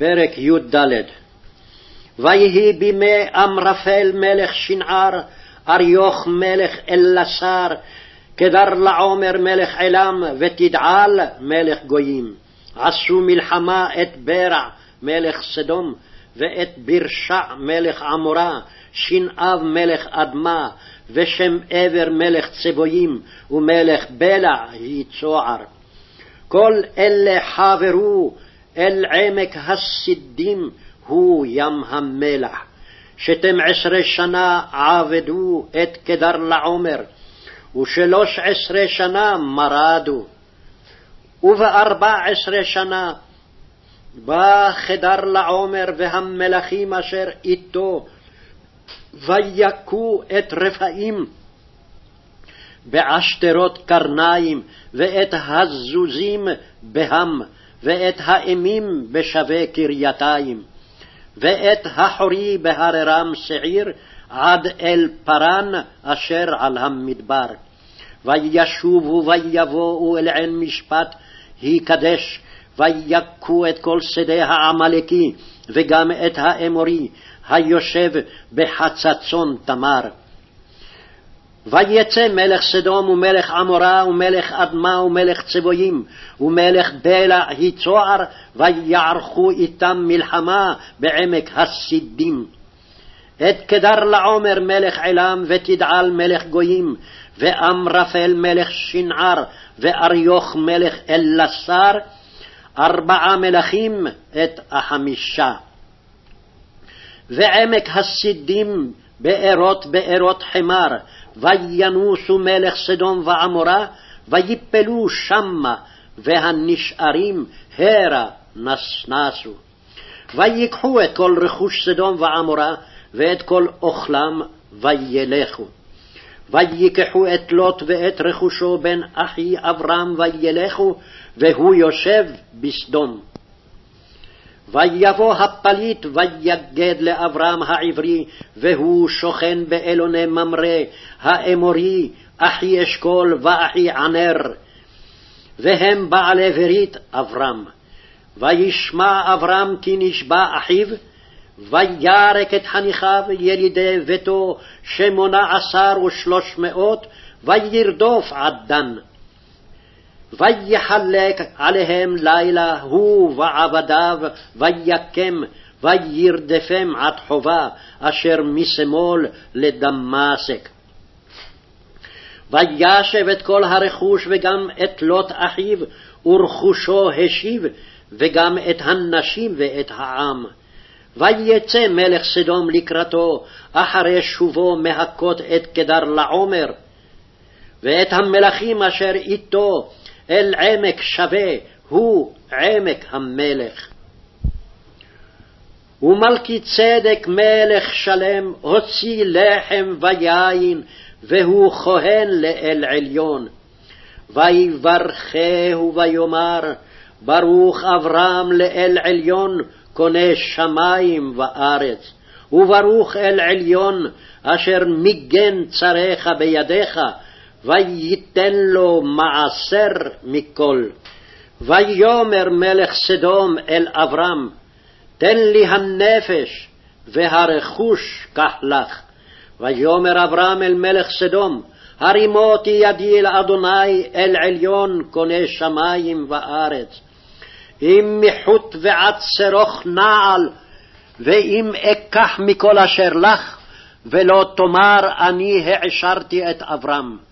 פרק י"ד ויהי בימי אמרפל מלך שנער, אריוך מלך אלסר, כדר לעומר מלך עילם, ותדעל מלך גויים. עשו מלחמה את ברע מלך סדום, ואת ברשע מלך עמורה, שנאב מלך אדמה, ושם עבר מלך צבויים, ומלך בלע היא צוער. כל אלה חברו אל עמק הסידים הוא ים המלח. שתים עשרה שנה עבדו את קדר לעומר, ושלוש עשרה שנה מרדו. ובארבע עשרה שנה בא חדר לעומר והמלכים אשר איתו, ויכו את רפאים בעשתרות קרניים, ואת הזוזים בהם, ואת האמים בשווה קרייתיים, ואת החורי בהררם שעיר, עד אל פרן אשר על המדבר. וישובו ויבואו אל עין משפט היקדש, ויכו את כל שדה העמלקי, וגם את האמורי, היושב בחצצון תמר. ויצא מלך סדום ומלך עמורה ומלך אדמה ומלך צבויים ומלך בלע היצוער ויערכו איתם מלחמה בעמק הסידים. את קדר לעומר מלך עילם ותדעל מלך גויים ואמרפל מלך שנער ואריוך מלך אלסר ארבעה מלכים את החמישה. ועמק הסידים בארות בארות חמר וינוסו מלך סדום ועמורה, ויפלו שמה, והנשארים הרה נסנסו. ויקחו את כל רכוש סדום ועמורה, ואת כל אוכלם, וילכו. ויקחו את לוט ואת רכושו בן אחי אברהם, וילכו, והוא יושב בסדום. ויבוא הפליט ויגד לאברהם העברי, והוא שוכן באלוני ממרא, האמורי, אחי אשכול ואחי ענר, והם בעלי ברית אברהם. וישמע אברהם כי נשבע אחיו, וירק את חניכיו ילידי ביתו שמונה עשר ושלוש מאות, וירדוף עד דן. ויחלק עליהם לילה הוא ועבדיו, ויקם, וירדפם עד חובה, אשר משמאל לדמשק. וישב את כל הרכוש וגם את לוט אחיו, ורכושו השיב, וגם את הנשים ואת העם. ויצא מלך סדום לקראתו, אחרי שובו מהכות את קדר לעומר. ואת המלכים אשר איתו אל עמק שווה, הוא עמק המלך. ומלכי צדק מלך שלם הוציא לחם ויין, והוא כהן לאל עליון. ויברכהו ויאמר, ברוך אברהם לאל עליון, קונה שמים וארץ. וברוך אל עליון, אשר מיגן צריך בידיך, וייתן לו מעשר מכל. ויאמר מלך סדום אל אברהם, תן לי הנפש, והרכוש קח לך. ויאמר אברהם אל מלך סדום, הרימותי ידי לאדוני אל עליון קונה שמים וארץ. אם מחוט ועד שרוך נעל, ואם אקח מכל אשר לך, ולא תאמר אני העשרתי את אברהם.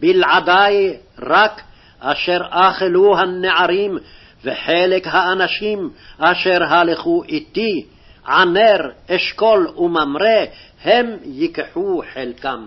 בלעדי רק אשר אכלו הנערים וחלק האנשים אשר הלכו איתי, ענר, אשכול וממרא, הם ייקחו חלקם.